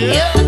Yeah.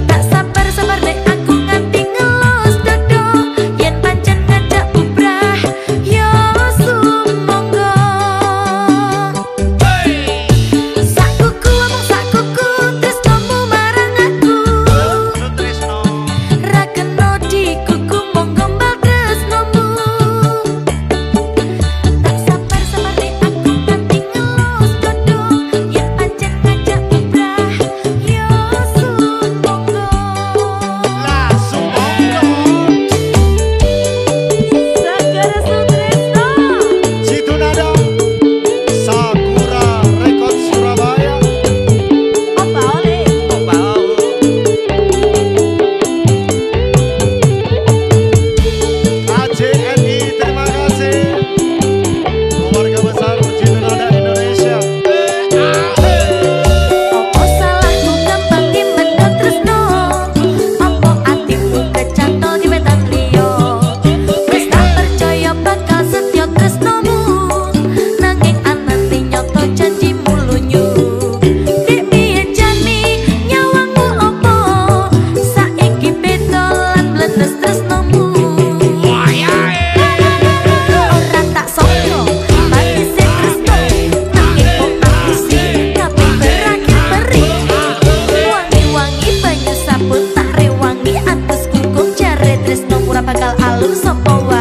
pura bakal alus sepuluh?